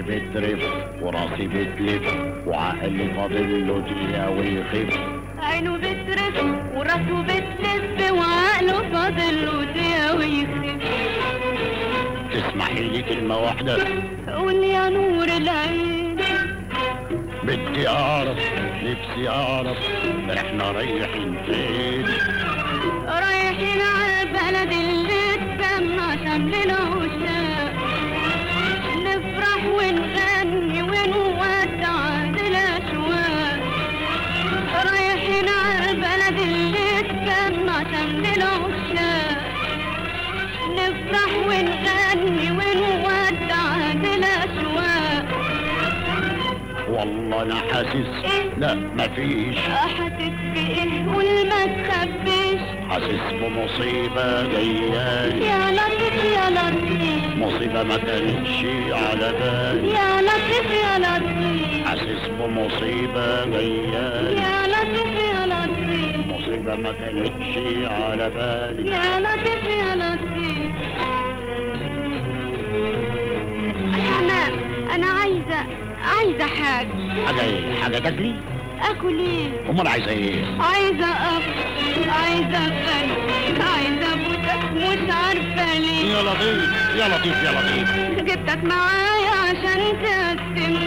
راسي بتلف وعقلي فاضل له دقيقة ويخف. عينه بترف وراسه بتلف وعقله فاضل له دقيقة ويخف. تسمحي لي كلمة واحدة؟ قول يا نور العين. بدي أعرف نفسي أعرف إحنا رايحين فين؟ رايحين على البلد اللي تسمى شمل والله أنا حاسس. لا مفيش حاسس بإيه قول ما تخبيش حاسس بمصيبة جاية. يا لطيف يا لطيف مصيبة ما كانتش على بالي. يا لطيف يا لطيف حاسس بمصيبة جاية. يا لطيف يا لطيف مصيبة ما كانتش على بالي. يا لطيف يا لطيف عايزة حاجة. حاجة إيه؟ حاجة تاكلي؟ أكل إيه؟ أمال عايزة إيه؟ عايزة أكل. عايزة أغني عايزة أبوسك مش عارفة ليه. يا لطيف. يا لطيف يا لطيف. جبتك معايا عشان تقسم.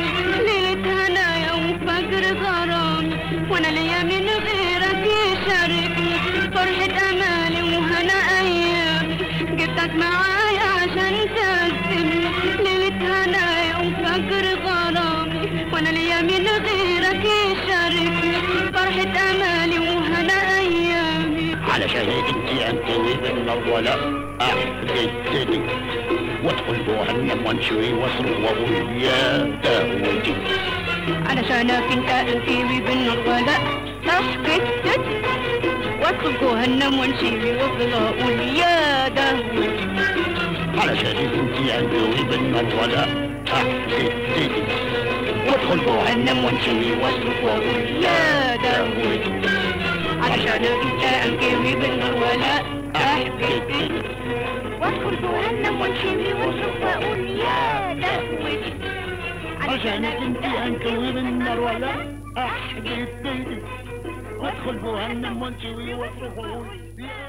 ليلة هنايا وفجر غرامي وأنا ليا من غيرك يشاركني فرحة أمالي وهنا ايامي جبتك معايا عشان تقسم. ليلة هنايا وفجر غرامي وأنا ليا من غيرك يشاركني فرحة امالي وهنا أيامي. علشان انت انتوي بالنار ولا احدثتني وادخل جهنم وانشوي واصرخ واقول يا داودي علشانك انت انتيوي بالنار ولا تحكي وادخل جهنم وانشيبي وافضل أقول يا داود علشان انت انتوي بالنار ولا احدثتني وادخل جهنم وانشوي واصرخ واقول يا داود علشانك انت انتيوي بالنار ولا تحكي وادخل جهنم وانشيبي واصرخ واقول يا داود عشان انت انتوي بالنار ولا احدثتني وادخل جهنم وانشوي واصرخ واقول يا